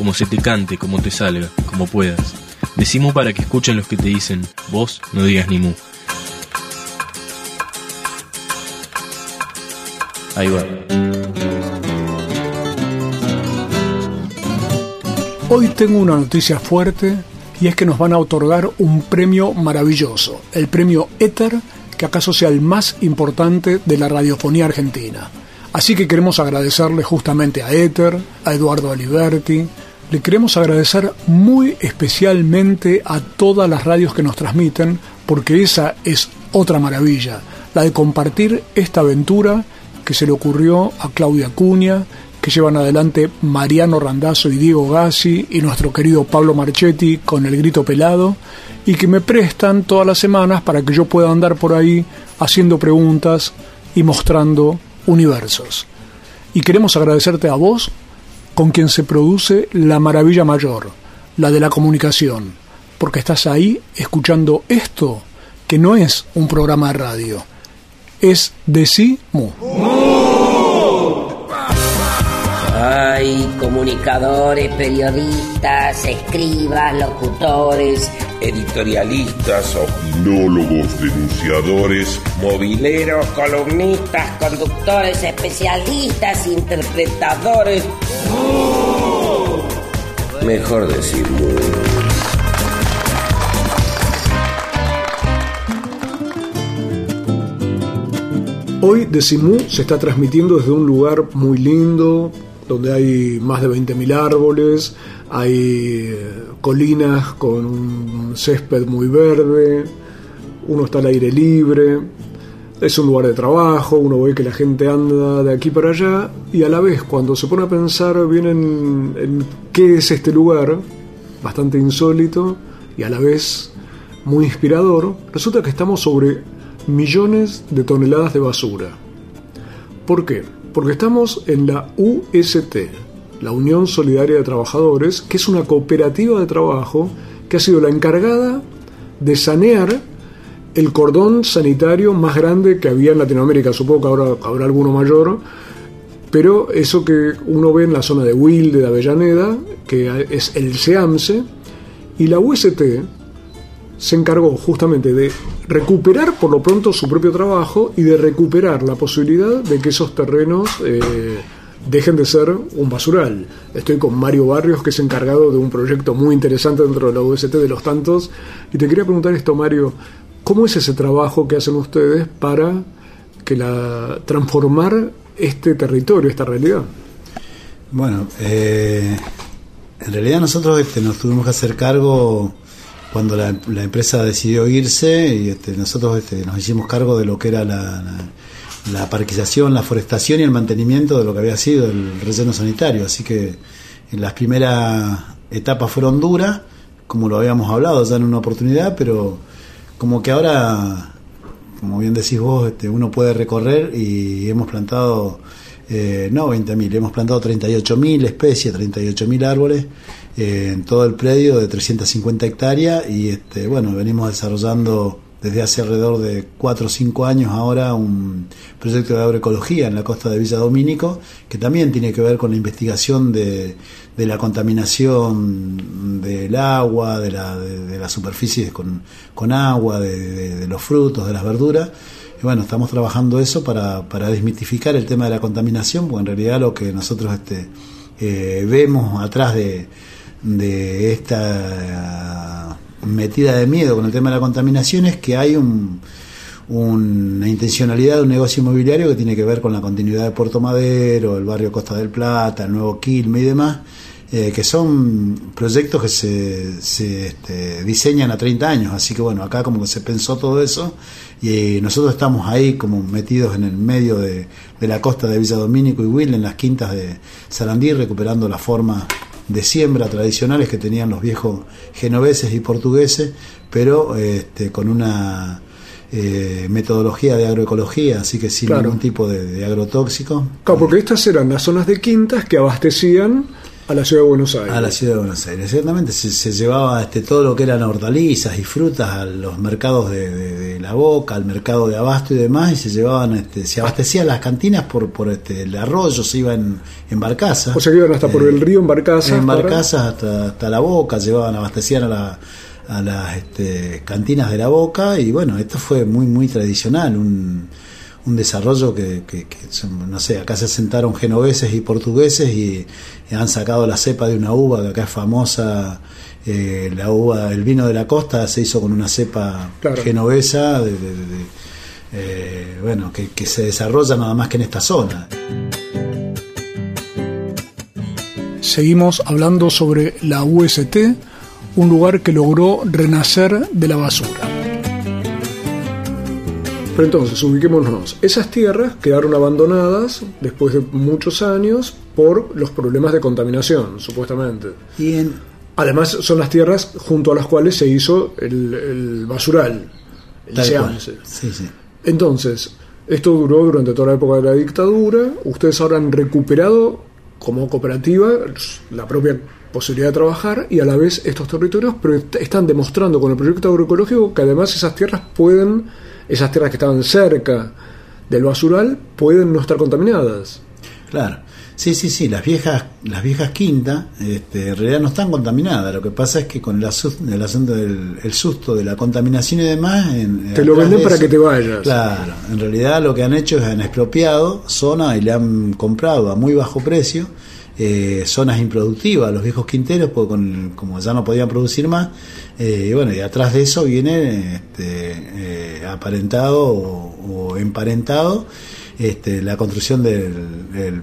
como se te cante, como te salga, como puedas. Decimu para que escuchen los que te dicen, vos no digas ni mu. Ahí va. Hoy tengo una noticia fuerte y es que nos van a otorgar un premio maravilloso, el premio Éter, que acaso sea el más importante de la radiofonía argentina. Así que queremos agradecerle justamente a Éter, a Eduardo Aliberti, le queremos agradecer muy especialmente a todas las radios que nos transmiten, porque esa es otra maravilla, la de compartir esta aventura que se le ocurrió a Claudia Cuña, que llevan adelante Mariano Randazzo y Diego Gassi y nuestro querido Pablo Marchetti con el grito pelado y que me prestan todas las semanas para que yo pueda andar por ahí haciendo preguntas y mostrando universos. Y queremos agradecerte a vos con quien se produce la maravilla mayor, la de la comunicación, porque estás ahí escuchando esto que no es un programa de radio, es de sí mu. Hay comunicadores, periodistas, escribas, locutores, editorialistas, opinólogos, denunciadores, mobileros, columnistas, conductores, especialistas, interpretadores. Mejor decir. Hoy Decimú se está transmitiendo desde un lugar muy lindo, donde hay más de 20.000 árboles, hay eh, colinas con un césped muy verde, uno está al aire libre, es un lugar de trabajo, uno ve que la gente anda de aquí para allá y a la vez cuando se pone a pensar bien en, en qué es este lugar, bastante insólito y a la vez muy inspirador, resulta que estamos sobre millones de toneladas de basura. ¿Por qué? Porque estamos en la UST, la Unión Solidaria de Trabajadores, que es una cooperativa de trabajo que ha sido la encargada de sanear el cordón sanitario más grande que había en Latinoamérica. Supongo que ahora habrá alguno mayor, pero eso que uno ve en la zona de Wilde, de Avellaneda, que es el SEAMSE, y la UST se encargó justamente de recuperar por lo pronto su propio trabajo y de recuperar la posibilidad de que esos terrenos eh, dejen de ser un basural. Estoy con Mario Barrios, que es encargado de un proyecto muy interesante dentro de la UST de los tantos, y te quería preguntar esto, Mario, ¿cómo es ese trabajo que hacen ustedes para que la transformar este territorio, esta realidad? Bueno, eh, en realidad nosotros este, nos tuvimos que hacer cargo cuando la, empresa decidió irse y este, nosotros este, nos hicimos cargo de lo que era la, la, parquización, la forestación y el mantenimiento de lo que había sido el relleno sanitario. Así que en las primeras etapas fueron duras, como lo habíamos hablado ya en una oportunidad, pero como que ahora, como bien decís vos, este, uno puede recorrer y hemos plantado, eh, no 20.000, hemos plantado 38.000 especies, 38.000 árboles en todo el predio de 350 hectáreas y este, bueno, venimos desarrollando desde hace alrededor de 4 o 5 años ahora un proyecto de agroecología en la costa de Villa Domínico que también tiene que ver con la investigación de, de la contaminación del agua, de, la, de, las superficies con, con agua, de, los frutos, de las verduras. Y bueno, estamos trabajando eso para, para desmitificar el tema de la contaminación, porque en realidad lo que nosotros este, eh, vemos atrás de, de esta metida de miedo con el tema de la contaminación es que hay un, una intencionalidad de un negocio inmobiliario que tiene que ver con la continuidad de Puerto Madero, el barrio Costa del Plata, el nuevo Quilme y demás, eh, que son proyectos que se, este, diseñan a 30 años. Así que bueno, acá como que se pensó todo eso y nosotros estamos ahí como metidos en el medio de, de la costa de Villa Domínico y Will, en las quintas de Sarandí, recuperando la forma de siembra tradicionales que tenían los viejos genoveses y portugueses, pero este, con una eh, metodología de agroecología, así que sin Claro. ningún tipo de, de agrotóxico. Claro, porque estas eran las zonas de quintas que abastecían a la ciudad de Buenos Aires. A la ciudad de Buenos Aires, ciertamente se, se llevaba este, todo lo que eran hortalizas y frutas a los mercados de, de- de la boca, al mercado de abasto y demás, y se llevaban, este, se abastecían las cantinas por, por este, el arroyo, se iba en, barcazas. O sea que iban hasta por Eh, el río en barcazas. en barcazas hasta, hasta la boca, llevaban, abastecían a, la- a las este, cantinas de la boca y bueno, esto fue muy, muy tradicional, un, un desarrollo que, que- que son- no sé, acá se sentaron genoveses y portugueses y, y han sacado la cepa de una uva que acá es famosa. eh, la uva, el vino de la costa se hizo con una cepa Claro. genovesa, de, de- de- de, eh, bueno, que, que se desarrolla nada más que en esta zona. Seguimos hablando sobre la UST, un lugar que logró renacer de la basura. Pero entonces, ubiquémonos. Esas tierras quedaron abandonadas después de muchos años por los problemas de contaminación, supuestamente. Y en, Además, son las tierras junto a las cuales se hizo el, el basural, el seance. Sí, sí. Entonces, esto duró durante toda la época de la dictadura. Ustedes ahora han recuperado como cooperativa la propia posibilidad de trabajar y a la vez estos territorios, pero est- están demostrando con el proyecto agroecológico que además esas tierras pueden, esas tierras que estaban cerca del basural, pueden no estar contaminadas. Claro. Sí, sí, sí, las viejas, las viejas quintas este, en realidad no están contaminadas. Lo que pasa es que con el, asu- el asunto del el susto de la contaminación y demás. en- Te lo venden de para que te vayas. Claro, en realidad lo que han hecho es han expropiado zonas y le han comprado a muy bajo precio eh, zonas improductivas a los viejos quinteros, porque con- como ya no podían producir más, eh, y bueno, y atrás de eso viene este, eh, aparentado o, o emparentado este, la construcción del, el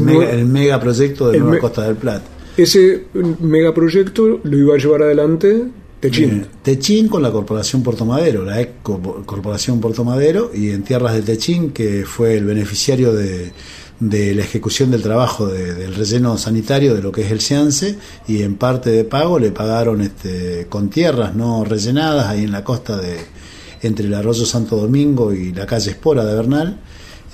mega, el megaproyecto de el Nueva me- Costa del Plata. Ese megaproyecto lo iba a llevar adelante Techín. Eh, Techín con la Corporación Puerto Madero, la ex Corporación Puerto Madero, y en tierras de Techín, que fue el beneficiario de, de la ejecución del trabajo de- del relleno sanitario de lo que es el SEANSE, y en parte de pago le pagaron este, con tierras no rellenadas ahí en la costa de entre el arroyo Santo Domingo y la calle Espora de Bernal,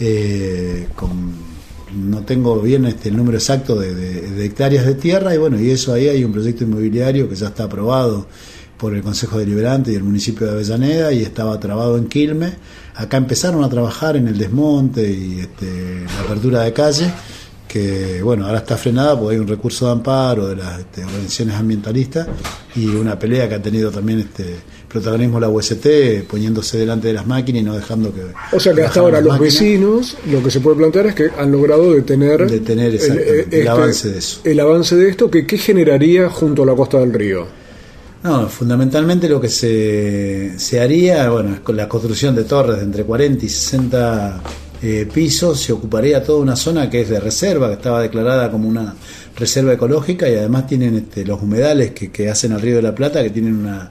eh, con no tengo bien este, el número exacto de, hectáreas de tierra y bueno, y eso ahí hay un proyecto inmobiliario que ya está aprobado por el Consejo Deliberante y el municipio de Avellaneda y estaba trabado en Quilmes. Acá empezaron a trabajar en el desmonte y este, la apertura de calle, que bueno, ahora está frenada porque hay un recurso de amparo de las este, organizaciones ambientalistas y una pelea que ha tenido también este protagonismo la UST poniéndose delante de las máquinas y no dejando que O sea que hasta ahora los máquinas. vecinos lo que se puede plantear es que han logrado detener, Detener, exactamente, el avance de eso. El avance de esto, que ¿qué generaría junto a la costa del río? No, fundamentalmente lo que se, se haría, bueno, con la construcción de torres de entre 40 y 60 eh, pisos, se ocuparía toda una zona que es de reserva, que estaba declarada como una reserva ecológica y además tienen este, los humedales que, que hacen al Río de la Plata, que tienen una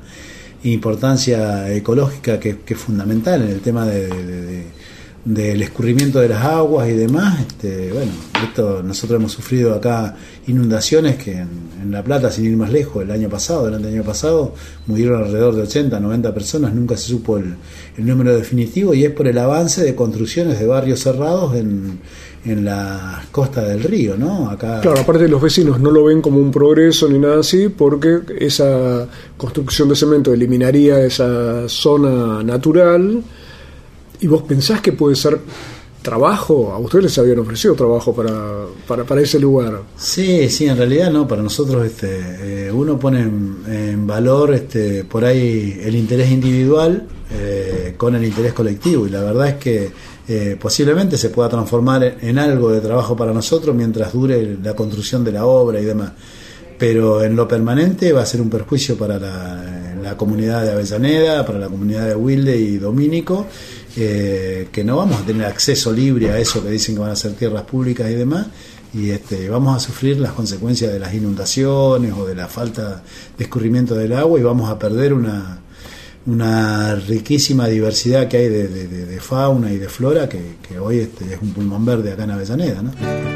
importancia ecológica que, es fundamental en el tema de- de- de- del escurrimiento de las aguas y demás. Este, bueno, esto nosotros hemos sufrido acá inundaciones que en, en La Plata, sin ir más lejos, el año pasado, el año pasado, murieron alrededor de 80, 90 personas, nunca se supo el, el número definitivo y es por el avance de construcciones de barrios cerrados en, en la costa del río, ¿no? Acá Claro, aparte los vecinos no lo ven como un progreso ni nada así, porque esa construcción de cemento eliminaría esa zona natural. ¿Y vos pensás que puede ser trabajo? A ustedes les habían ofrecido trabajo para, para, para ese lugar. Sí, sí, en realidad no, para nosotros este, eh, uno pone en, en valor este, por ahí el interés individual eh, con el interés colectivo y la verdad es que eh, posiblemente se pueda transformar en, algo de trabajo para nosotros mientras dure la construcción de la obra y demás. Pero en lo permanente va a ser un perjuicio para la, la comunidad de Avellaneda, para la comunidad de Wilde y Domínico, eh, que no vamos a tener acceso libre a eso que dicen que van a ser tierras públicas y demás, y este, vamos a sufrir las consecuencias de las inundaciones o de la falta de escurrimiento del agua y vamos a perder una, una riquísima diversidad que hay de, de- de- de fauna y de flora que, que hoy este, es un pulmón verde acá en Avellaneda. ¿no?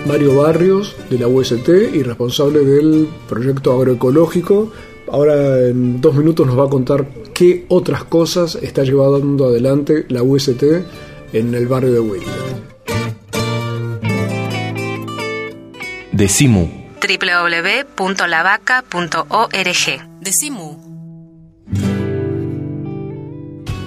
Mario Barrios de la UST y responsable del proyecto agroecológico. Ahora en dos minutos nos va a contar qué otras cosas está llevando adelante la UST en el barrio de Wilde. Decimu. www.lavaca.org. Decimu.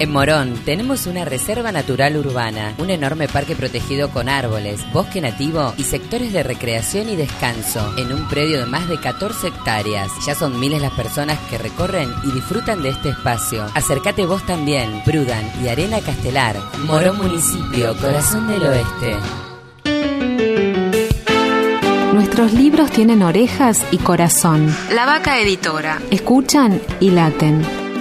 En Morón tenemos una reserva natural urbana, un enorme parque protegido con árboles, bosque nativo y sectores de recreación y descanso en un predio de más de 14 hectáreas. Ya son miles las personas que recorren y disfrutan de este espacio. Acércate vos también, Prudan y Arena Castelar, Morón Municipio, Corazón del Oeste. Nuestros libros tienen orejas y corazón. La Vaca Editora. Escuchan y laten.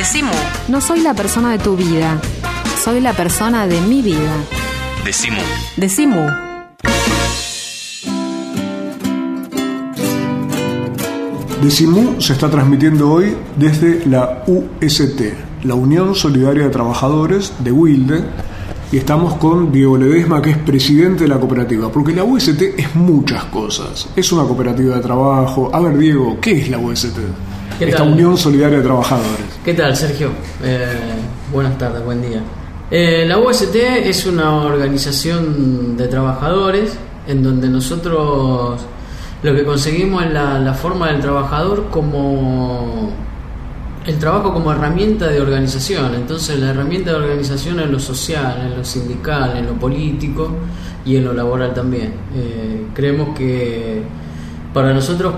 Decimu. No soy la persona de tu vida, soy la persona de mi vida. Decimu. Decimu. Decimú se está transmitiendo hoy desde la UST, la Unión Solidaria de Trabajadores de Wilde, y estamos con Diego Ledesma, que es presidente de la cooperativa, porque la UST es muchas cosas. Es una cooperativa de trabajo. A ver, Diego, ¿qué es la UST? ¿Qué Esta tal? Unión Solidaria de Trabajadores. ¿Qué tal, Sergio? Eh, buenas tardes, buen día. Eh, la UST es una organización de trabajadores en donde nosotros lo que conseguimos es la, la forma del trabajador como el trabajo como herramienta de organización. Entonces la herramienta de organización en lo social, en lo sindical, en lo político y en lo laboral también. Eh, creemos que para nosotros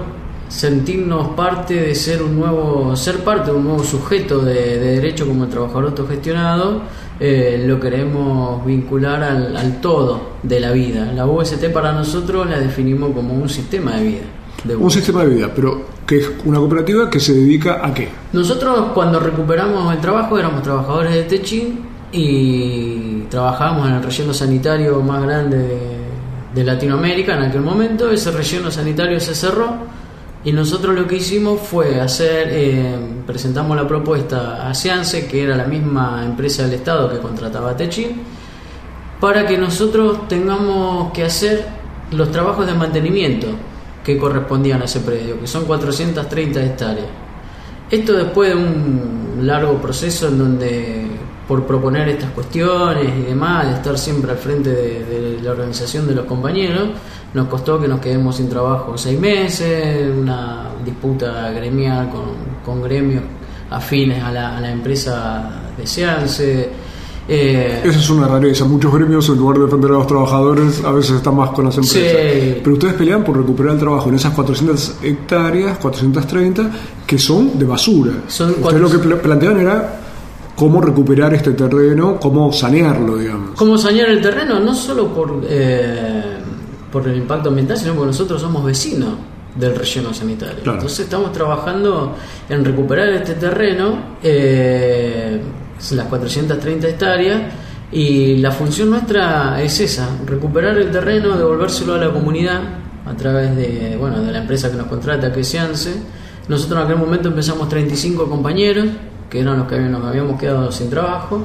sentirnos parte de ser un nuevo, ser parte de un nuevo sujeto de, de derecho como el trabajador autogestionado, eh, lo queremos vincular al, al todo de la vida. La UST para nosotros la definimos como un sistema de vida. de Un sistema de vida, pero que es una cooperativa que se dedica a qué? Nosotros cuando recuperamos el trabajo éramos trabajadores de Techin y trabajábamos en el relleno sanitario más grande de, de Latinoamérica en aquel momento. Ese relleno sanitario se cerró y nosotros lo que hicimos fue hacer, eh, presentamos la propuesta a Ciance, que era la misma empresa del Estado que contrataba a Techin, para que nosotros tengamos que hacer los trabajos de mantenimiento que correspondían a ese predio, que son 430 hectáreas. Esto después de un largo proceso en donde por proponer estas cuestiones y demás, de estar siempre al frente de, de la organización de los compañeros, nos costó que nos quedemos sin trabajo seis meses, una disputa gremial con, con gremios afines a la, a la empresa de Seance. Eh, Esa es una rareza. Muchos gremios, en lugar de defender a los trabajadores, a veces están más con las empresas. Sí. Pero ustedes pelean por recuperar el trabajo en esas 400 hectáreas, 430, que son de basura. Son ustedes lo que pla- planteaban era cómo recuperar este terreno, cómo sanearlo, digamos. ¿Cómo sanear el terreno? No solo por, eh, por el impacto ambiental, sino porque nosotros somos vecinos del relleno sanitario. Claro. Entonces estamos trabajando en recuperar este terreno, eh, las 430 hectáreas, y la función nuestra es esa, recuperar el terreno, devolvérselo a la comunidad a través de, bueno, de la empresa que nos contrata, que es Ciance. Nosotros en aquel momento empezamos 35 compañeros, que eran los que nos habíamos quedado sin trabajo.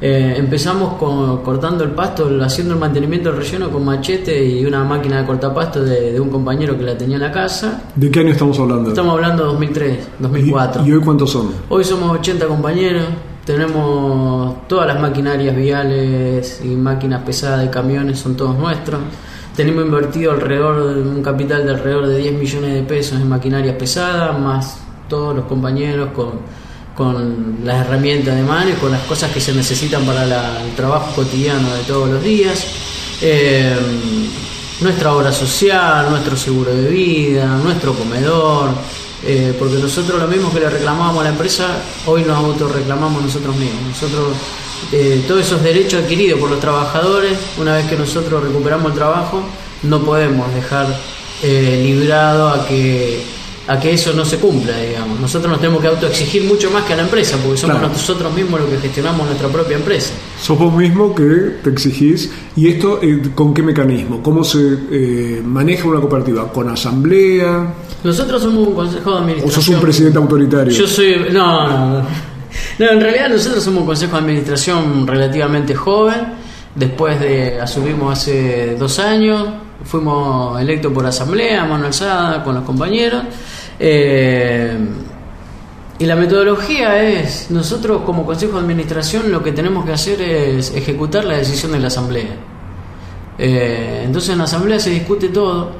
Eh, empezamos con- cortando el pasto, haciendo el mantenimiento del relleno con machete y una máquina de cortapasto de, de un compañero que la tenía en la casa. ¿De qué año estamos hablando? Estamos hablando de 2003, 2004. ¿Y hoy cuántos son? Hoy somos 80 compañeros, tenemos todas las maquinarias viales y máquinas pesadas de camiones, son todos nuestros. Tenemos invertido alrededor de un capital de alrededor de 10 millones de pesos en maquinarias pesadas, más todos los compañeros con, con las herramientas de mano con las cosas que se necesitan para el trabajo cotidiano de todos los días. Eh, nuestra obra social, nuestro seguro de vida, nuestro comedor, eh, porque nosotros lo mismo que le reclamábamos a la empresa, hoy nos autorreclamamos nosotros mismos. Nosotros, eh, todos esos derechos adquiridos por los trabajadores, una vez que nosotros recuperamos el trabajo, no podemos dejar librado a que a que eso no se cumpla, digamos. Nosotros nos tenemos que autoexigir mucho más que a la empresa, porque somos Claro. nosotros mismos los que gestionamos nuestra propia empresa. Sos vos mismo que te exigís. ¿Y esto eh, con qué mecanismo? ¿Cómo se eh, maneja una cooperativa? ¿Con asamblea? Nosotros somos un consejo de ¿O administración. sos un presidente autoritario? Yo soy. No, no, no. No, en realidad nosotros somos un consejo de administración relativamente joven. Después de. Asumimos hace dos años. Fuimos electos por asamblea, mano alzada, con los compañeros. Eh, y la metodología es: nosotros, como consejo de administración, lo que tenemos que hacer es ejecutar la decisión de la asamblea. Eh, entonces en la asamblea se discute todo.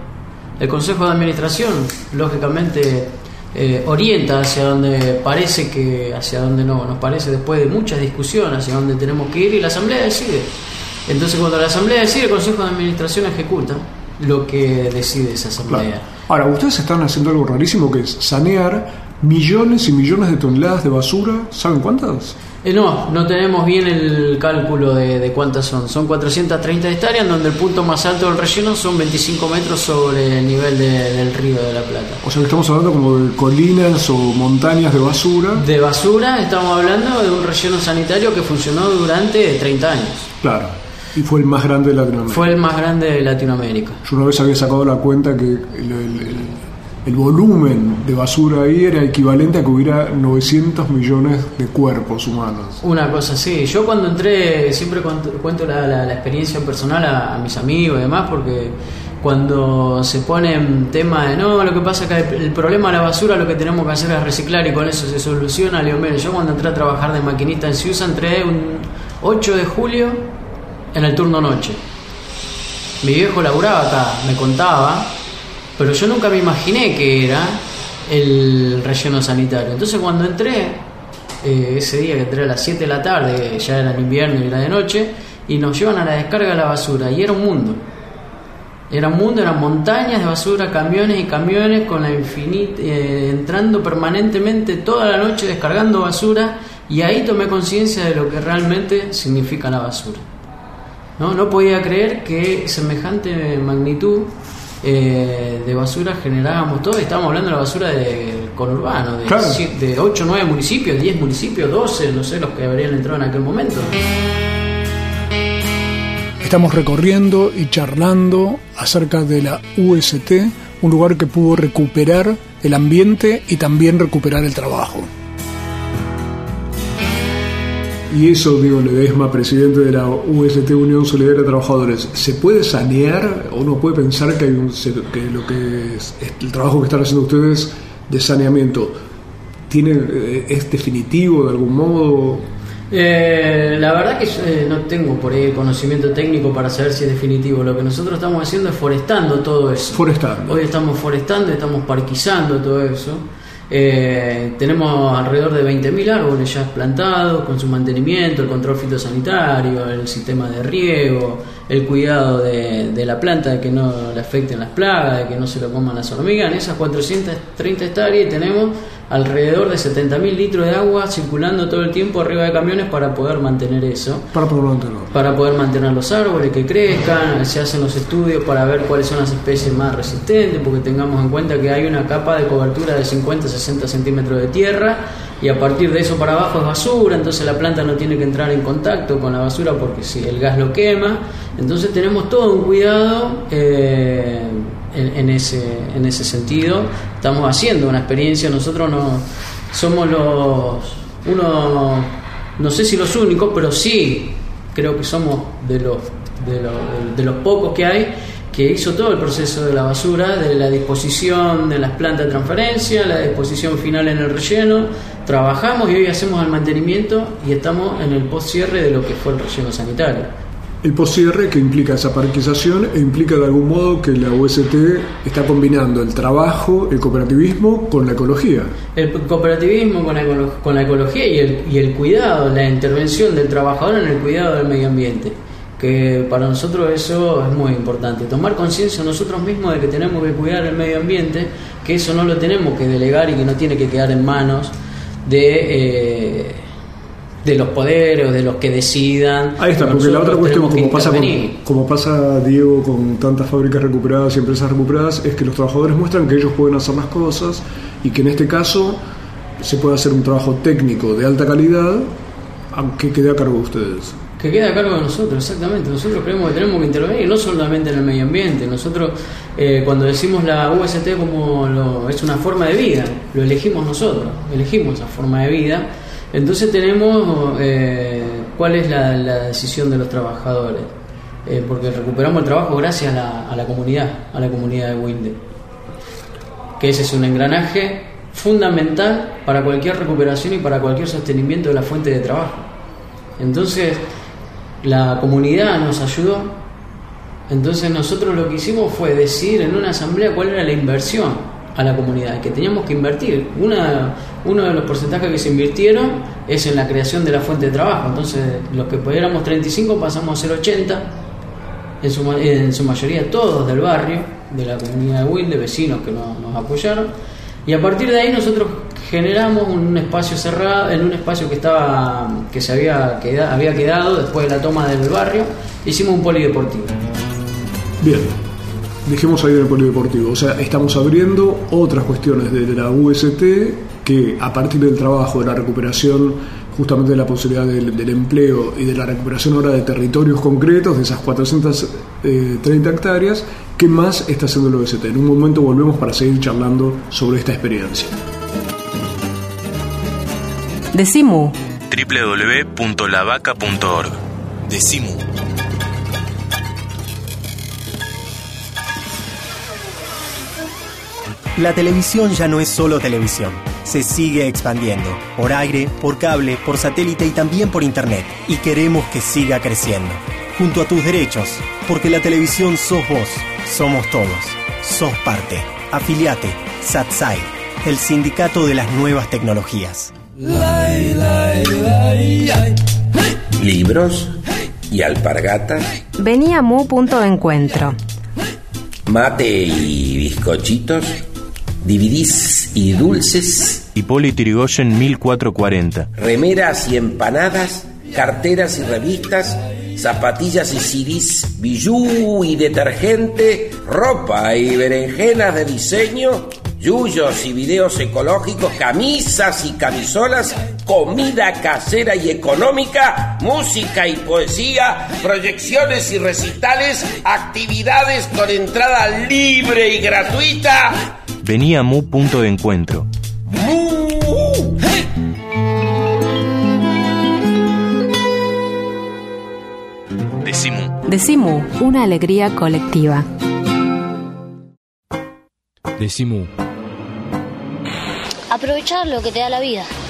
El consejo de administración, lógicamente, eh, orienta hacia donde parece que, hacia donde no, nos parece después de muchas discusiones hacia donde tenemos que ir y la asamblea decide. Entonces cuando la asamblea decide, el consejo de administración ejecuta lo que decide esa asamblea. Ahora, ustedes están haciendo algo rarísimo que es sanear millones y millones de toneladas de basura. ¿Saben cuántas? Eh, no, no tenemos bien el cálculo de, de cuántas son. Son 430 hectáreas, donde el punto más alto del relleno son 25 metros sobre el nivel de- del río de la Plata. O sea que estamos hablando como de colinas o montañas de basura. De basura estamos hablando de un relleno sanitario que funcionó durante 30 años. Claro. Y fue el más grande de Latinoamérica. Fue el más grande de Latinoamérica. Yo una vez había sacado la cuenta que el, el- el- volumen de basura ahí era equivalente a que hubiera 900 millones de cuerpos humanos. Una cosa así. Yo cuando entré, siempre cuento, cuento la, la- la experiencia personal a, a mis amigos y demás, porque cuando se pone en tema de no, lo que pasa es que el, el problema de la basura lo que tenemos que hacer es reciclar y con eso se soluciona. Le digo, mire, yo cuando entré a trabajar de maquinista en Ciusa entré un 8 de julio en el turno noche. Mi viejo laburaba acá, me contaba, pero yo nunca me imaginé que era el relleno sanitario. Entonces cuando entré, eh, ese día que entré a las 7 de la tarde, ya era en invierno y era de noche, y nos llevan a la descarga de la basura, y era un mundo. Era un mundo, eran montañas de basura, camiones y camiones con la infinita, eh, entrando permanentemente toda la noche descargando basura, y ahí tomé conciencia de lo que realmente significa la basura. No, no podía creer que semejante magnitud eh, de basura generábamos todo. Estábamos hablando de la basura del conurbano, de, Claro. si- de 8, 9 municipios, 10 municipios, 12, no sé los que habrían entrado en aquel momento. Estamos recorriendo y charlando acerca de la UST, un lugar que pudo recuperar el ambiente y también recuperar el trabajo. Y eso, digo, Ledesma, presidente de la UST, Unión Solidaria de Trabajadores, ¿se puede sanear o no puede pensar que, hay un, que lo que es, el trabajo que están haciendo ustedes de saneamiento tiene eh, es definitivo de algún modo? Eh, la verdad que eh, no tengo por ahí conocimiento técnico para saber si es definitivo. Lo que nosotros estamos haciendo es forestando todo eso. Forestando. Hoy estamos forestando, estamos parquizando todo eso. Eh, tenemos alrededor de 20.000 árboles ya plantados con su mantenimiento, el control fitosanitario, el sistema de riego, el cuidado de, la planta de que no le afecten las plagas, de que no se lo coman las hormigas. En esas 430 hectáreas tenemos alrededor de 70.000 litros de agua circulando todo el tiempo arriba de camiones para poder mantener eso Para poder mantenerlo. para poder mantener los árboles que crezcan, se hacen los estudios para ver cuáles son las especies más resistentes, porque tengamos en cuenta que hay una capa de cobertura de 50-60 centímetros de tierra y a partir de eso para abajo es basura, entonces la planta no tiene que entrar en contacto con la basura porque si el gas lo quema, entonces tenemos todo un cuidado eh, en, ese, en ese sentido, estamos haciendo una experiencia, nosotros no somos los uno no sé si los únicos, pero sí creo que somos de los, de los, de los pocos que hay que hizo todo el proceso de la basura, de la disposición de las plantas de transferencia, la disposición final en el relleno. Trabajamos y hoy hacemos el mantenimiento y estamos en el post cierre de lo que fue el relleno sanitario. El poscierre que implica esa parquización e implica de algún modo que la UST está combinando el trabajo, el cooperativismo con la ecología. El cooperativismo con la, con la ecología y el, y el cuidado, la intervención del trabajador en el cuidado del medio ambiente que para nosotros eso es muy importante. Tomar conciencia nosotros mismos de que tenemos que cuidar el medio ambiente, que eso no lo tenemos que delegar y que no tiene que quedar en manos de, eh, de los poderes o de los que decidan. Ahí está, porque la otra cuestión, como pasa, como pasa Diego con tantas fábricas recuperadas y empresas recuperadas, es que los trabajadores muestran que ellos pueden hacer las cosas y que en este caso se puede hacer un trabajo técnico de alta calidad, aunque quede a cargo de ustedes que queda a cargo de nosotros, exactamente. Nosotros creemos que tenemos que intervenir, no solamente en el medio ambiente. Nosotros, eh, cuando decimos la UST como lo, es una forma de vida, lo elegimos nosotros, elegimos esa forma de vida. Entonces tenemos eh, cuál es la, decisión de los trabajadores, eh, porque recuperamos el trabajo gracias a la, a la comunidad, a la comunidad de Winde. Que ese es un engranaje fundamental para cualquier recuperación y para cualquier sostenimiento de la fuente de trabajo. Entonces, la comunidad nos ayudó. Entonces nosotros lo que hicimos fue decidir en una asamblea cuál era la inversión a la comunidad, que teníamos que invertir. Una, uno de los porcentajes que se invirtieron es en la creación de la fuente de trabajo. Entonces los que éramos 35 pasamos a ser 80, en su, en su mayoría todos del barrio, de la comunidad de Wilde, vecinos que nos apoyaron. Y a partir de ahí nosotros generamos un espacio cerrado, en un espacio que estaba que se había quedado, había quedado después de la toma del barrio, hicimos un polideportivo. Bien, dejemos ahí el polideportivo. O sea, estamos abriendo otras cuestiones de, la UST que a partir del trabajo, de la recuperación justamente de la posibilidad del, empleo y de la recuperación ahora de territorios concretos, de esas 430 eh, hectáreas, ¿qué más está haciendo la UST? En un momento volvemos para seguir charlando sobre esta experiencia. Decimu. www.lavaca.org. Decimu. La televisión ya no es solo televisión. Se sigue expandiendo. Por aire, por cable, por satélite y también por internet. Y queremos que siga creciendo. Junto a tus derechos. Porque la televisión sos vos. Somos todos. Sos parte. Afiliate. SATSAI. El sindicato de las nuevas tecnologías. Libros y alpargatas. Venía Mu punto de encuentro. Mate y bizcochitos. Dividís y dulces. Hipólito Yrigoyen 1440. Remeras y empanadas. Carteras y revistas. Zapatillas y CDs, bijú y detergente, ropa y berenjenas de diseño, yuyos y videos ecológicos, camisas y camisolas, comida casera y económica, música y poesía, proyecciones y recitales, actividades con entrada libre y gratuita. Venía Mu punto de encuentro. ¡Mu! Decimu. Decimu, una alegría colectiva. Decimu aprovechar lo que te da la vida,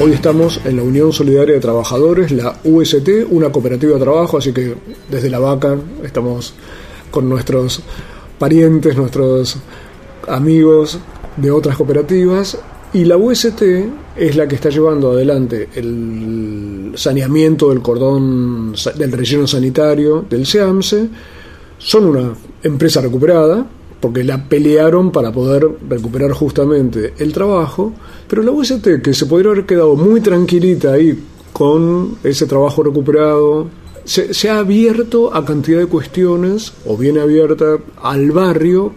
Hoy estamos en la Unión Solidaria de Trabajadores, la UST, una cooperativa de trabajo, así que desde la vaca estamos con nuestros parientes, nuestros amigos de otras cooperativas y la UST es la que está llevando adelante el saneamiento del cordón del relleno sanitario del SEAMSE. Son una empresa recuperada, porque la pelearon para poder recuperar justamente el trabajo, pero la UST, que se podría haber quedado muy tranquilita ahí con ese trabajo recuperado, se, ha abierto a cantidad de cuestiones, o viene abierta al barrio,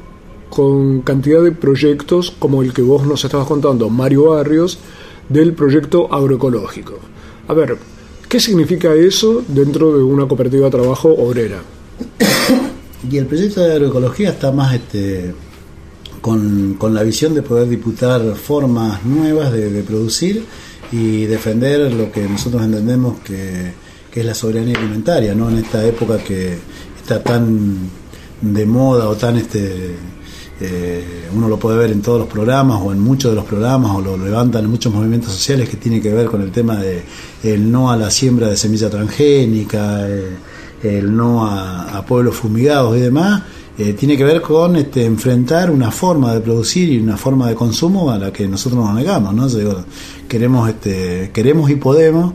con cantidad de proyectos como el que vos nos estabas contando, Mario Barrios, del proyecto agroecológico. A ver, ¿qué significa eso dentro de una cooperativa de trabajo obrera? Y el proyecto de agroecología está más este, con, con la visión de poder disputar formas nuevas de, producir y defender lo que nosotros entendemos que, que es la soberanía alimentaria, ¿no? En esta época que está tan de moda o tan este eh, uno lo puede ver en todos los programas o en muchos de los programas o lo levantan en muchos movimientos sociales que tiene que ver con el tema de el no a la siembra de semilla transgénica, eh, el no a, a, pueblos fumigados y demás, eh, tiene que ver con este, enfrentar una forma de producir y una forma de consumo a la que nosotros nos negamos, ¿no? Queremos, este, queremos y podemos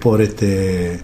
por este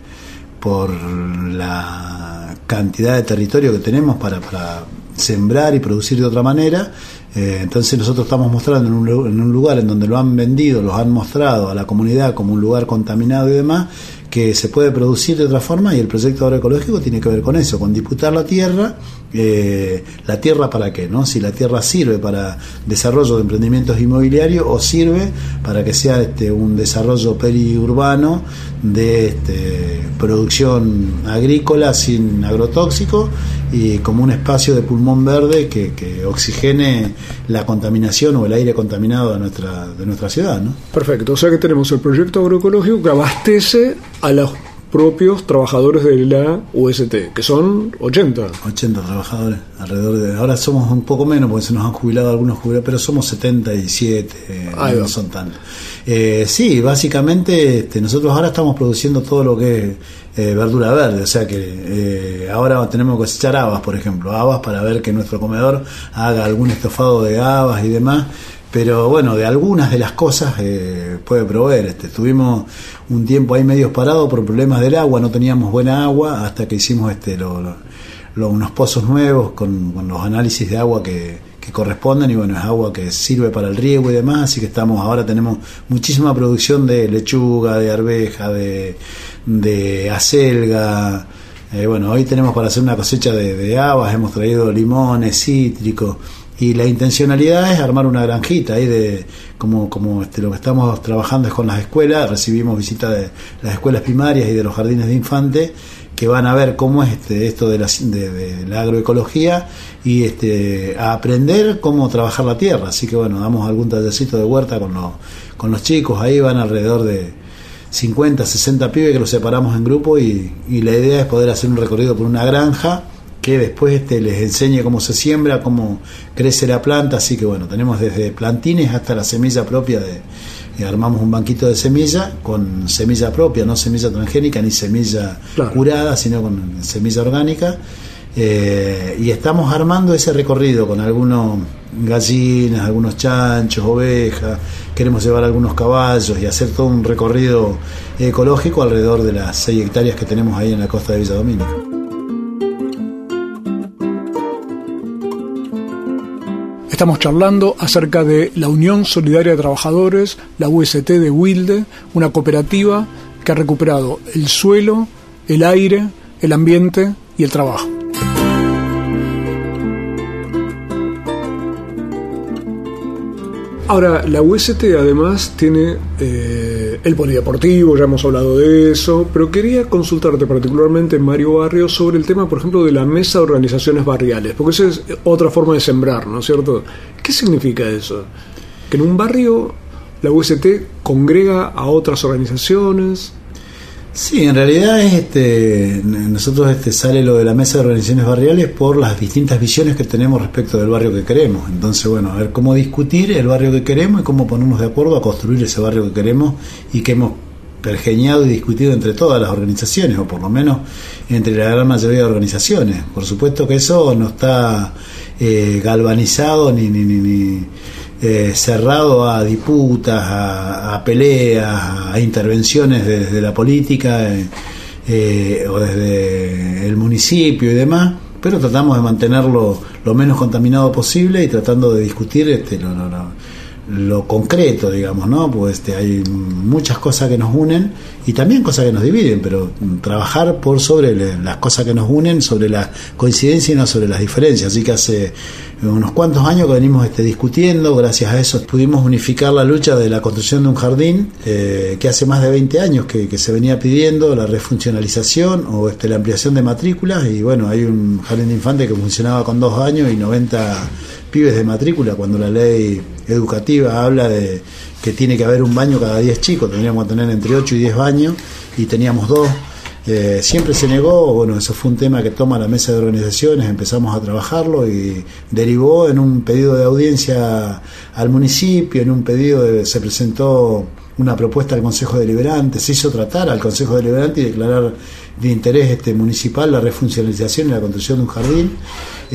por la cantidad de territorio que tenemos para, para sembrar y producir de otra manera. Eh, entonces nosotros estamos mostrando en un, en un, lugar en donde lo han vendido, los han mostrado a la comunidad como un lugar contaminado y demás, que se puede producir de otra forma y el proyecto agroecológico tiene que ver con eso, con disputar la tierra, eh, la tierra para qué, ¿no? Si la tierra sirve para desarrollo de emprendimientos inmobiliarios o sirve para que sea este, un desarrollo periurbano de este, producción agrícola sin agrotóxico y como un espacio de pulmón verde que, oxigene la contaminación o el aire contaminado de nuestra, de nuestra ciudad. ¿no? Perfecto, o sea que tenemos el proyecto agroecológico que abastece a los propios trabajadores de la UST, que son 80. 80 trabajadores, alrededor de... Ahora somos un poco menos porque se nos han jubilado algunos jubilados, pero somos 77, eh, no son tantos. Eh, sí, básicamente este, nosotros ahora estamos produciendo todo lo que es eh, verdura verde, o sea que eh, ahora tenemos que cosechar habas, por ejemplo, habas para ver que nuestro comedor haga algún estofado de habas y demás pero bueno, de algunas de las cosas eh, puede proveer. Este, estuvimos un tiempo ahí medios parados por problemas del agua, no teníamos buena agua hasta que hicimos este, lo, unos pozos nuevos con, con, los análisis de agua que, que, corresponden y bueno, es agua que sirve para el riego y demás, así que estamos ahora tenemos muchísima producción de lechuga, de arveja, de, de acelga. Eh, bueno, hoy tenemos para hacer una cosecha de, de habas, hemos traído limones, cítricos y la intencionalidad es armar una granjita ahí de como como este, lo que estamos trabajando es con las escuelas. Recibimos visitas de las escuelas primarias y de los jardines de infantes que van a ver cómo es este, esto de la, de, la agroecología y este, a aprender cómo trabajar la tierra. Así que bueno damos algún tallercito de huerta con los con los chicos. Ahí van alrededor de 50 60 pibes que los separamos en grupo y, y la idea es poder hacer un recorrido por una granja que después este, les enseñe cómo se siembra, cómo crece la planta, así que bueno, tenemos desde plantines hasta la semilla propia de, eh, armamos un banquito de semilla con semilla propia, no semilla transgénica ni semilla claro. curada, sino con semilla orgánica. Eh, y estamos armando ese recorrido con algunos gallinas, algunos chanchos, ovejas, queremos llevar algunos caballos y hacer todo un recorrido ecológico alrededor de las 6 hectáreas que tenemos ahí en la costa de Villa Dominica. Estamos charlando acerca de la Unión Solidaria de Trabajadores, la UST de Wilde, una cooperativa que ha recuperado el suelo, el aire, el ambiente y el trabajo. Ahora, la UST además tiene eh, el polideportivo, ya hemos hablado de eso, pero quería consultarte particularmente, Mario Barrio, sobre el tema, por ejemplo, de la mesa de organizaciones barriales, porque esa es otra forma de sembrar, ¿no es cierto? ¿Qué significa eso? Que en un barrio la UST congrega a otras organizaciones, Sí, en realidad es este, nosotros este, sale lo de la mesa de organizaciones barriales por las distintas visiones que tenemos respecto del barrio que queremos. Entonces, bueno, a ver cómo discutir el barrio que queremos y cómo ponernos de acuerdo a construir ese barrio que queremos y que hemos pergeñado y discutido entre todas las organizaciones, o por lo menos entre la gran mayoría de organizaciones. Por supuesto que eso no está eh, galvanizado ni, ni, ni, ni eh, cerrado a disputas, a, peleas, a intervenciones desde la política eh, eh, o desde el municipio y demás, pero tratamos de mantenerlo lo menos contaminado posible y tratando de discutir este, lo, lo concreto, digamos, ¿no? Pues este, hay muchas cosas que nos unen y también cosas que nos dividen, pero trabajar por sobre las cosas que nos unen, sobre la coincidencia y no sobre las diferencias. Así que hace unos cuantos años que venimos este, discutiendo, gracias a eso pudimos unificar la lucha de la construcción de un jardín eh, que hace más de 20 años que, se venía pidiendo, la refuncionalización o este, la ampliación de matrículas y bueno, hay un jardín de infantes que funcionaba con dos años y 90 pibes de matrícula cuando la ley educativa habla de que tiene que haber un baño cada 10 chicos, tendríamos que tener entre 8 y 10 baños y teníamos dos. Eh, siempre se negó, bueno, eso fue un tema que toma la mesa de organizaciones, empezamos a trabajarlo y derivó en un pedido de audiencia al municipio, en un pedido de, se presentó una propuesta al Consejo Deliberante, se hizo tratar al Consejo Deliberante y declarar de interés este municipal la refuncionalización y la construcción de un jardín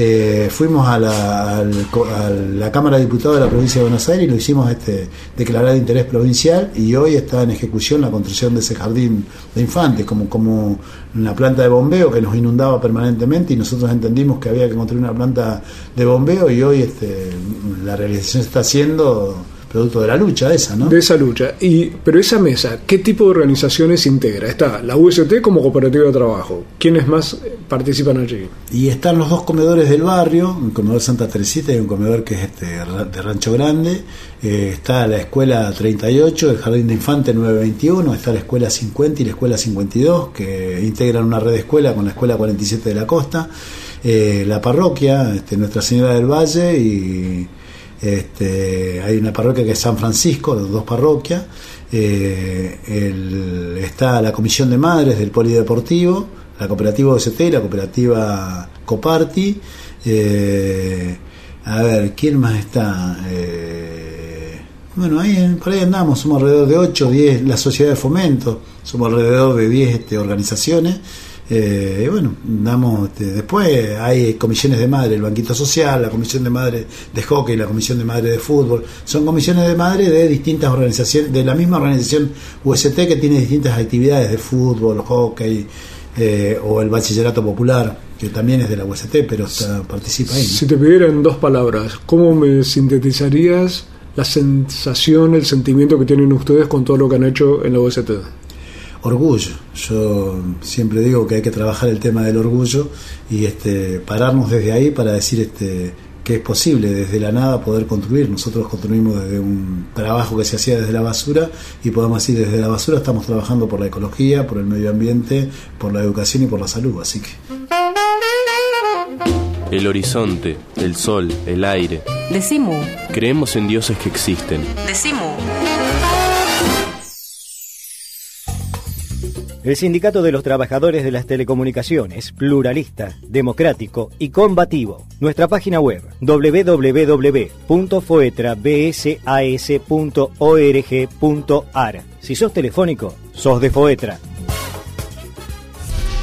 eh, fuimos a la, la, Cámara de Diputados de la provincia de Buenos Aires y lo hicimos este, declarar de interés provincial y hoy está en ejecución la construcción de ese jardín de infantes, como, como una planta de bombeo que nos inundaba permanentemente y nosotros entendimos que había que construir una planta de bombeo y hoy este, la realización se está haciendo producto de la lucha esa, ¿no? De esa lucha. Y, pero esa mesa, ¿qué tipo de organizaciones integra? Está la UST como cooperativa de trabajo. ¿Quiénes más participan allí? Y están los dos comedores del barrio, un comedor Santa Teresita y un comedor que es este de Rancho Grande. Eh, está la escuela 38, el jardín de infante 921, está la escuela 50 y la escuela 52, que integran una red de escuela con la escuela 47 de la costa. Eh, la parroquia, este, Nuestra Señora del Valle y este, hay una parroquia que es San Francisco, dos parroquias. Eh, está la Comisión de Madres del Polideportivo, la cooperativa OST, la cooperativa Coparti. Eh, a ver, ¿quién más está? Eh, bueno, ahí, por ahí andamos, somos alrededor de 8 10, la sociedad de fomento, somos alrededor de 10 este, organizaciones. Eh, bueno, damos este, después hay comisiones de madre, el banquito social, la comisión de madre de hockey, la comisión de madre de fútbol, son comisiones de madre de distintas organizaciones, de la misma organización UST que tiene distintas actividades de fútbol, hockey eh, o el bachillerato popular que también es de la UST, pero participa ahí. Si te pidieran dos palabras, ¿cómo me sintetizarías la sensación, el sentimiento que tienen ustedes con todo lo que han hecho en la UST? Orgullo. Yo siempre digo que hay que trabajar el tema del orgullo y este, pararnos desde ahí para decir este, que es posible desde la nada poder construir. Nosotros construimos desde un trabajo que se hacía desde la basura y podemos decir desde la basura estamos trabajando por la ecología, por el medio ambiente, por la educación y por la salud. Así que. El horizonte, el sol, el aire. Decimu. Creemos en dioses que existen. Decimu. El Sindicato de los Trabajadores de las Telecomunicaciones, pluralista, democrático y combativo. Nuestra página web www.foetrabsas.org.ar. Si sos telefónico, sos de Foetra.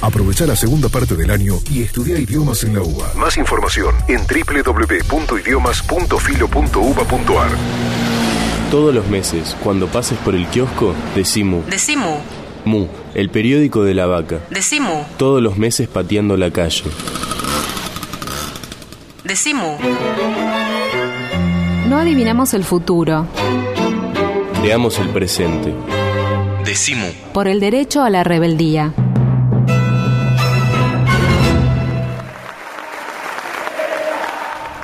Aprovecha la segunda parte del año y estudia idiomas en la UBA. Más información en www.idiomas.filo.uba.ar. Todos los meses, cuando pases por el kiosco, decimos... Decimu. Mu, el periódico de la vaca. Decimu. Todos los meses pateando la calle. Decimu. No adivinamos el futuro. Creamos el presente. Decimu. Por el derecho a la rebeldía.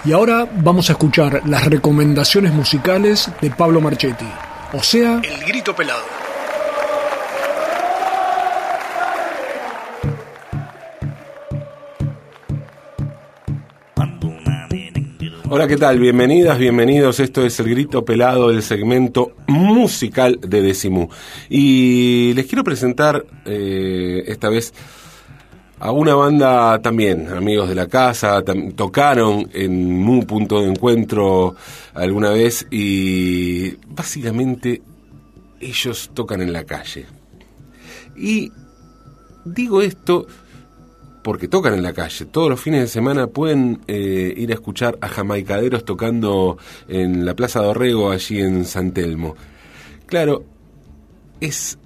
Y ahora vamos a escuchar las recomendaciones musicales de Pablo Marchetti, o sea, El Grito Pelado. Hola, ¿qué tal? Bienvenidas, bienvenidos. Esto es el grito pelado del segmento musical de Decimu. Y les quiero presentar eh, esta vez a una banda también, amigos de la casa, tocaron en Mu Punto de Encuentro alguna vez y básicamente ellos tocan en la calle. Y digo esto porque tocan en la calle. Todos los fines de semana pueden eh, ir a escuchar a jamaicaderos tocando en la Plaza de Orrego, allí en San Telmo. Claro, es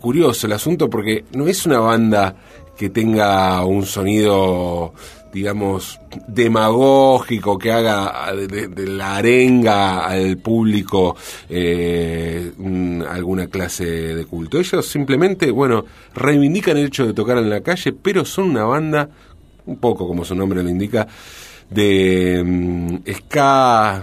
curioso el asunto porque no es una banda que tenga un sonido digamos, demagógico que haga de, la arenga al público eh, alguna clase de culto. Ellos simplemente, bueno, reivindican el hecho de tocar en la calle, pero son una banda, un poco como su nombre lo indica, de mm, ska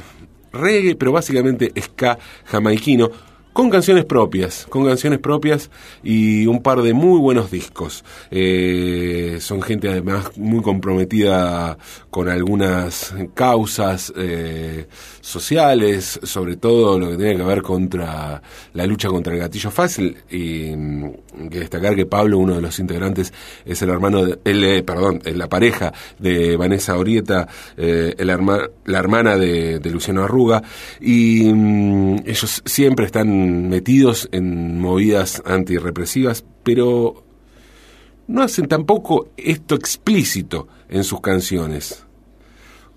reggae, pero básicamente ska jamaiquino con canciones propias, con canciones propias y un par de muy buenos discos. Eh, son gente además muy comprometida con algunas causas eh, sociales, sobre todo lo que tiene que ver contra la lucha contra el gatillo fácil. Y mm, que destacar que Pablo, uno de los integrantes, es el hermano, de, el, eh, perdón, la pareja de Vanessa Orieta, el la hermana de, de Luciano Arruga, y mm, ellos siempre están metidos en movidas antirrepresivas, pero no hacen tampoco esto explícito en sus canciones.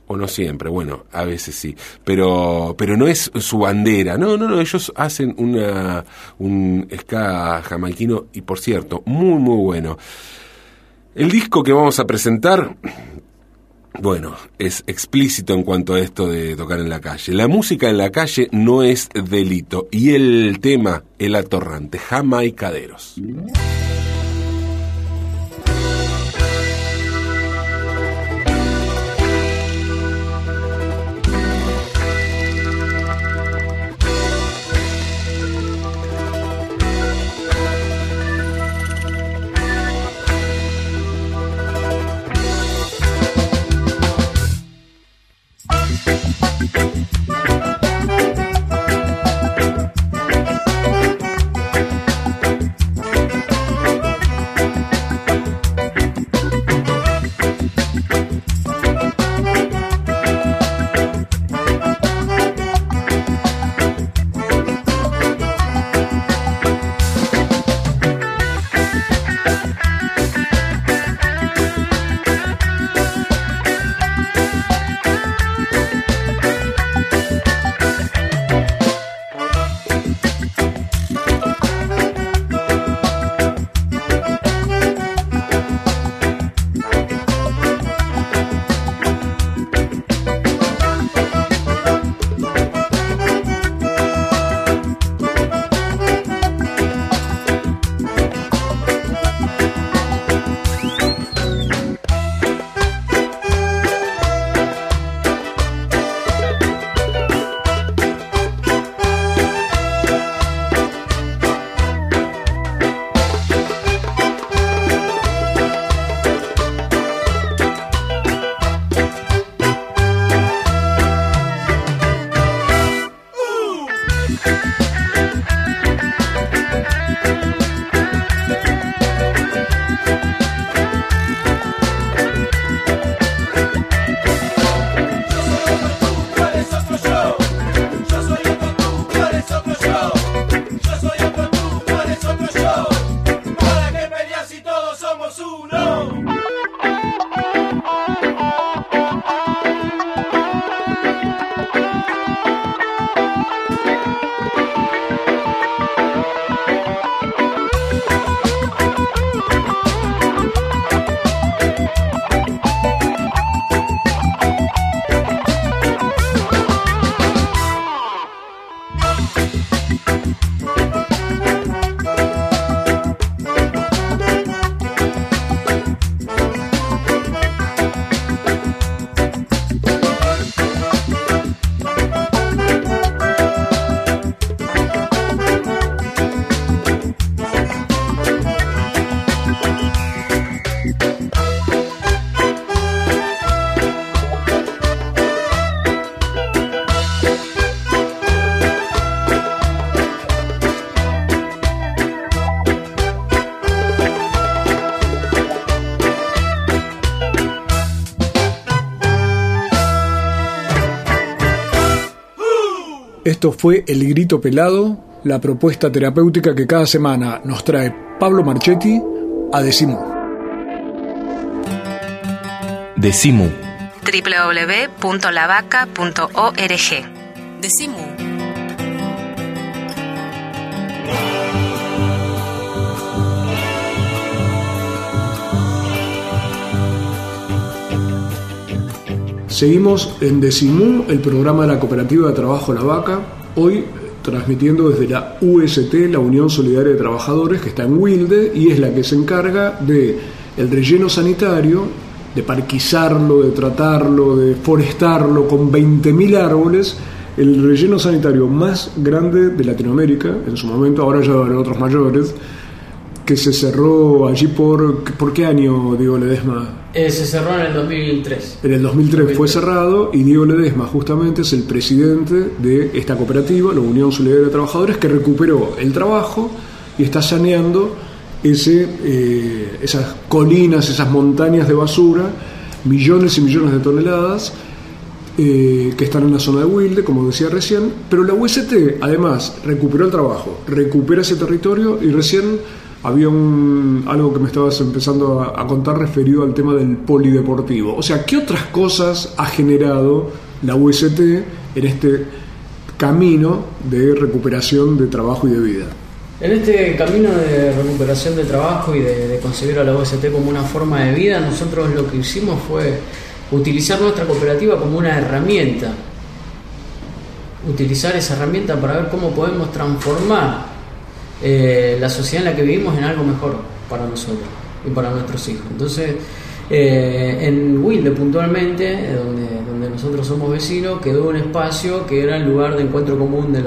O no siempre, bueno, a veces sí, pero, pero no es su bandera, no, no, no, ellos hacen una, un ska jamaiquino y por cierto, muy, muy bueno. El disco que vamos a presentar bueno, es explícito en cuanto a esto de tocar en la calle. La música en la calle no es delito y el tema, el atorrante, jamaicaderos. Esto fue El Grito Pelado, la propuesta terapéutica que cada semana nos trae Pablo Marchetti a Decimu. Decimu. www.lavaca.org. Decimu. Seguimos en Decimú, el programa de la Cooperativa de Trabajo La Vaca, hoy transmitiendo desde la UST, la Unión Solidaria de Trabajadores, que está en Wilde y es la que se encarga de el relleno sanitario, de parquizarlo, de tratarlo, de forestarlo con 20.000 árboles, el relleno sanitario más grande de Latinoamérica, en su momento, ahora ya habrá otros mayores, que se cerró allí por... ¿Por qué año, Diego Ledesma? Eh, se cerró en el 2003. En el 2003 fue cerrado y Diego Ledesma justamente es el presidente de esta cooperativa, la Unión Solidaria de Trabajadores, que recuperó el trabajo y está saneando ese, eh, esas colinas, esas montañas de basura, millones y millones de toneladas, eh, que están en la zona de Wilde, como decía recién, pero la UST además recuperó el trabajo, recupera ese territorio y recién había un, algo que me estabas empezando a, contar referido al tema del polideportivo. O sea, ¿qué otras cosas ha generado la UST en este camino de recuperación de trabajo y de vida? En este camino de recuperación de trabajo y de, de concebir a la UST como una forma de vida, nosotros lo que hicimos fue utilizar nuestra cooperativa como una herramienta. Utilizar esa herramienta para ver cómo podemos transformar eh, la sociedad en la que vivimos en algo mejor para nosotros y para nuestros hijos. Entonces, eh, en Wilde puntualmente, eh, donde, donde nosotros somos vecinos, quedó un espacio que era el lugar de encuentro común de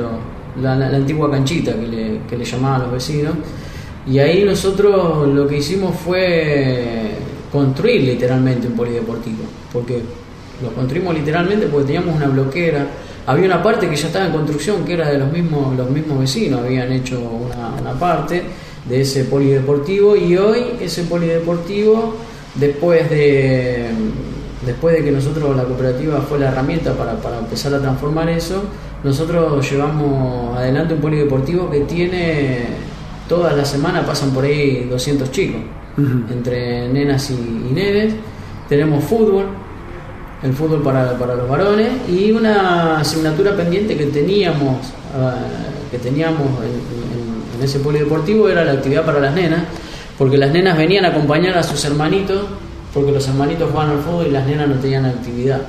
la, antigua canchita que le, que le llamaban los vecinos. Y ahí nosotros lo que hicimos fue construir literalmente un polideportivo, porque lo construimos literalmente porque teníamos una bloquera, había una parte que ya estaba en construcción que era de los mismos, los mismos vecinos, habían hecho una, parte de ese polideportivo y hoy ese polideportivo, después de, después de que nosotros la cooperativa fue la herramienta para, para empezar a transformar eso, nosotros llevamos adelante un polideportivo que tiene, todas las semanas pasan por ahí 200 chicos, entre nenas y, y nenes, tenemos fútbol, el fútbol para, para los varones y una asignatura pendiente que teníamos ah, que teníamos en, en, ese polideportivo era la actividad para las nenas porque las nenas venían a acompañar a sus hermanitos porque los hermanitos jugaban al fútbol y las nenas no tenían actividad.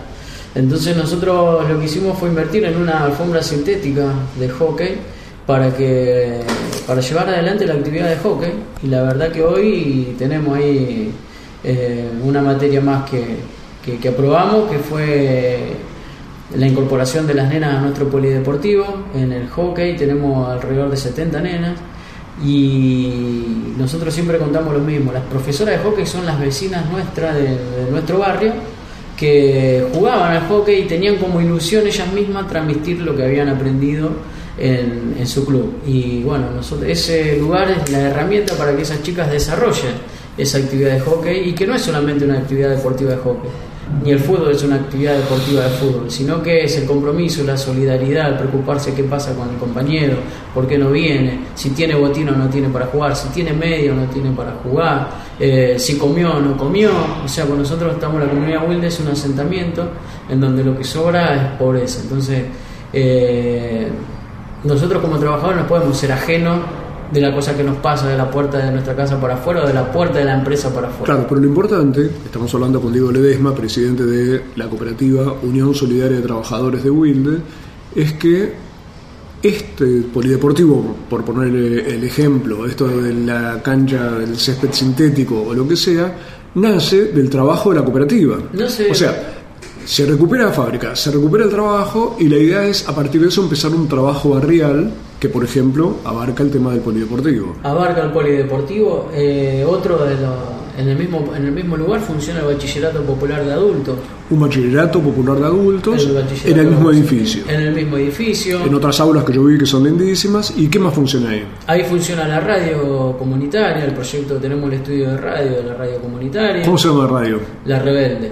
Entonces nosotros lo que hicimos fue invertir en una alfombra sintética de hockey para que para llevar adelante la actividad de hockey. Y la verdad que hoy tenemos ahí eh, una materia más que, que, aprobamos, que fue la incorporación de las nenas a nuestro polideportivo. En el hockey tenemos alrededor de 70 nenas y nosotros siempre contamos lo mismo. Las profesoras de hockey son las vecinas nuestras de, nuestro barrio que jugaban al hockey y tenían como ilusión ellas mismas transmitir lo que habían aprendido en, en su club. Y bueno, nosotros, ese lugar es la herramienta para que esas chicas desarrollen esa actividad de hockey y que no es solamente una actividad deportiva de hockey ni el fútbol es una actividad deportiva de fútbol, sino que es el compromiso, la solidaridad, preocuparse qué pasa con el compañero, por qué no viene, si tiene botín o no tiene para jugar, si tiene medio o no tiene para jugar, eh, si comió o no comió. O sea, con nosotros estamos, la comunidad Wilde es un asentamiento en donde lo que sobra es pobreza. Entonces, eh, nosotros como trabajadores no podemos ser ajenos de la cosa que nos pasa de la puerta de nuestra casa para afuera o de la puerta de la empresa para afuera. Claro, pero lo importante, estamos hablando con Diego Ledesma, presidente de la cooperativa Unión Solidaria de Trabajadores de Wilde, es que este polideportivo, por poner el ejemplo, esto de la cancha del césped sintético o lo que sea, nace del trabajo de la cooperativa. No sé. O sea, se recupera la fábrica, se recupera el trabajo y la idea es a partir de eso empezar un trabajo barrial que, por ejemplo, abarca el tema del polideportivo. Abarca el polideportivo. Eh, otro de los, en, el mismo, en el mismo lugar funciona el bachillerato popular de adultos. Un bachillerato popular de adultos en el mismo edificio. En el mismo edificio. En otras aulas que yo vi que son lindísimas. ¿Y qué más funciona ahí? Ahí funciona la radio comunitaria, el proyecto, tenemos el estudio de radio de la radio comunitaria. ¿Cómo se llama la radio? La Rebelde.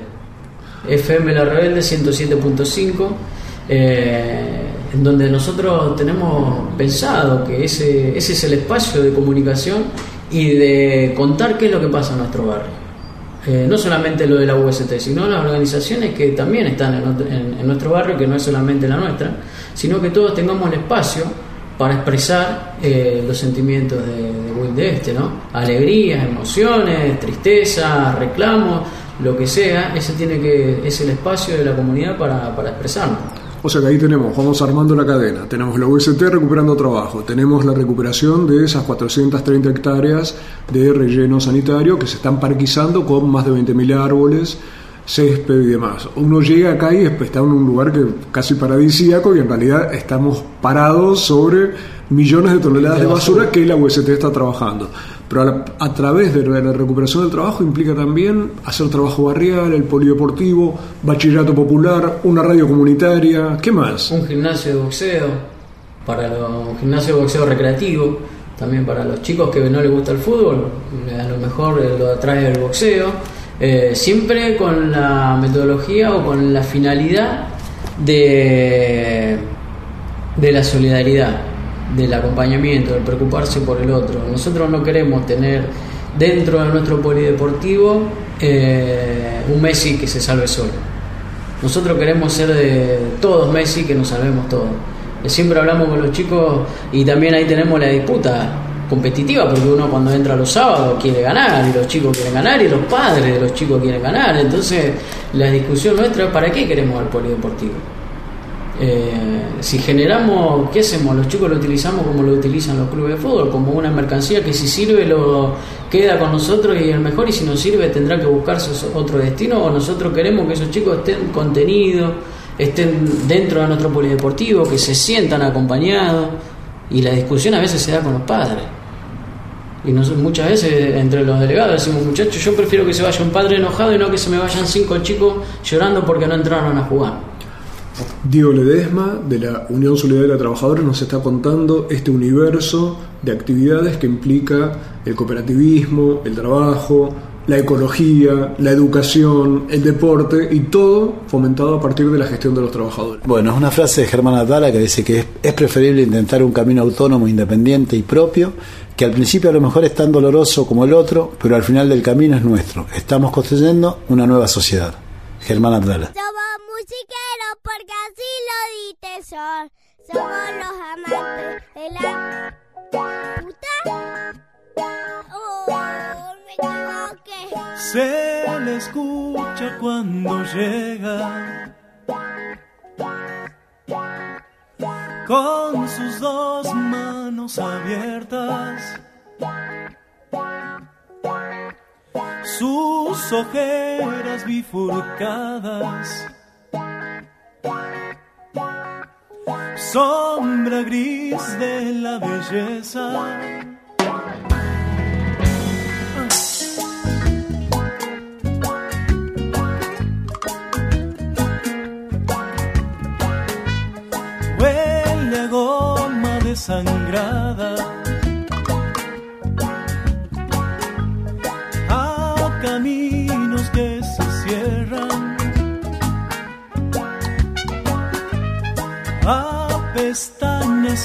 FM La Rebelde 107.5, eh, en donde nosotros tenemos pensado que ese, ese es el espacio de comunicación y de contar qué es lo que pasa en nuestro barrio. Eh, no solamente lo de la UST, sino las organizaciones que también están en, nuestro barrio, que no es solamente la nuestra, sino que todos tengamos el espacio para expresar eh, los sentimientos de, de Will de este, ¿no? Alegrías, emociones, tristeza, reclamos, lo que sea, ese tiene que es el espacio de la comunidad para, para expresarnos. O sea que ahí tenemos, vamos armando la cadena. Tenemos la UST recuperando trabajo, tenemos la recuperación de esas 430 hectáreas de relleno sanitario que se están parquizando con más de 20.000 árboles, césped y demás. Uno llega acá y está en un lugar que casi paradisíaco y en realidad estamos parados sobre millones de toneladas de basura que la UST está trabajando. Pero a, través de la recuperación del trabajo implica también hacer trabajo barrial, el polideportivo, bachillerato popular, una radio comunitaria, ¿qué más? Un gimnasio de boxeo, para los, un gimnasio de boxeo recreativo, también para los chicos que no les gusta el fútbol, a lo mejor eh, lo atrae el boxeo, eh, siempre con la metodología o con la finalidad de, de la solidaridad del acompañamiento, del preocuparse por el otro. Nosotros no queremos tener dentro de nuestro polideportivo eh, un Messi que se salve solo. Nosotros queremos ser de todos Messi que nos salvemos todos. Siempre hablamos con los chicos y también ahí tenemos la disputa competitiva porque uno cuando entra los sábados quiere ganar y los chicos quieren ganar y los padres de los chicos quieren ganar. Entonces la discusión nuestra es para qué queremos el polideportivo. Eh, si generamos, ¿qué hacemos? Los chicos lo utilizamos como lo utilizan los clubes de fútbol, como una mercancía que si sirve lo queda con nosotros y el mejor y si no sirve tendrá que buscarse otro destino o nosotros queremos que esos chicos estén contenidos, estén dentro de nuestro polideportivo, que se sientan acompañados y la discusión a veces se da con los padres. Y muchas veces entre los delegados decimos, muchachos, yo prefiero que se vaya un padre enojado y no que se me vayan cinco chicos llorando porque no entraron a jugar. Diego Ledesma, de la Unión Solidaria de Trabajadores, nos está contando este universo de actividades que implica el cooperativismo, el trabajo, la ecología, la educación, el deporte y todo fomentado a partir de la gestión de los trabajadores. Bueno, es una frase de Germán Atala que dice que es, preferible intentar un camino autónomo, independiente y propio, que al principio a lo mejor es tan doloroso como el otro, pero al final del camino es nuestro. Estamos construyendo una nueva sociedad. Germán Atala musiquero porque así lo diste sol. Somos los amantes de la puta. Oh, me equivoqué. Se le escucha cuando llega. Con sus dos manos abiertas sus ojeras bifurcadas sombra gris de la belleza. Huele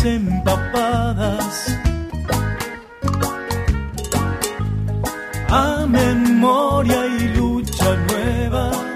empapadas. A memoria y lucha nueva.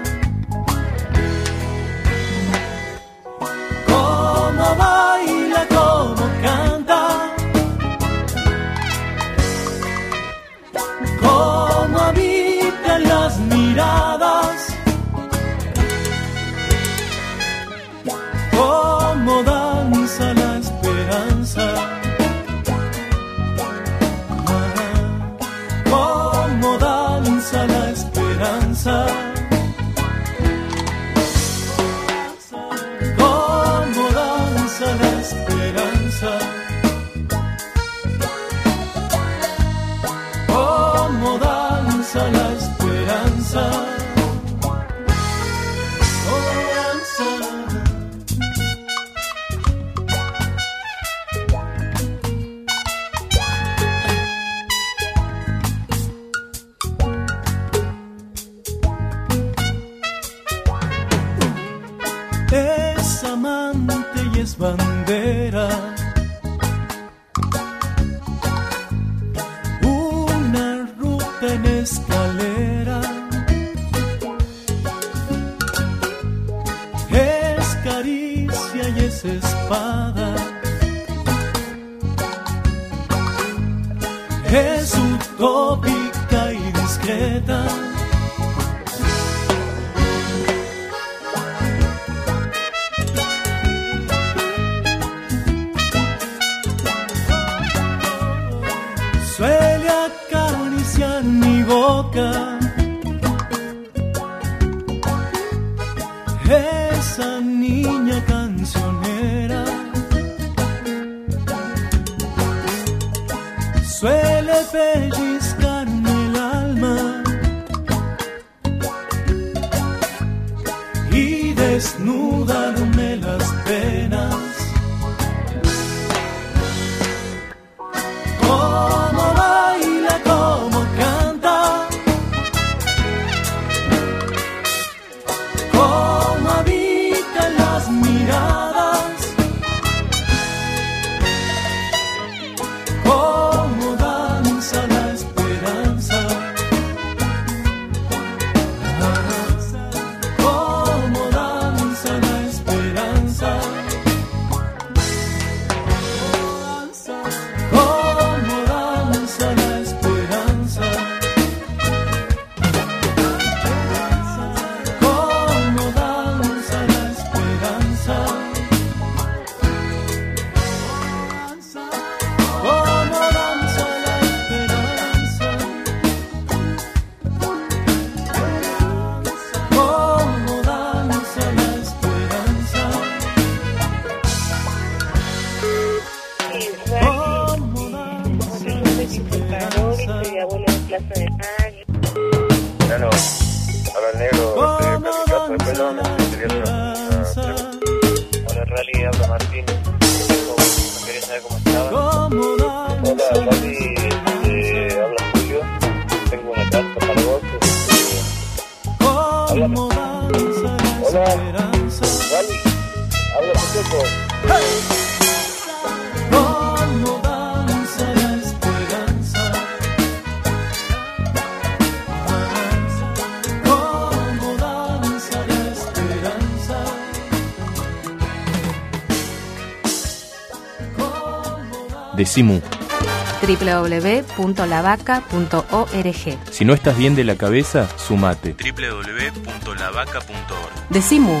Www.lavaca.org. Si no estás bien de la cabeza, sumate www.lavaca.org. Decimu.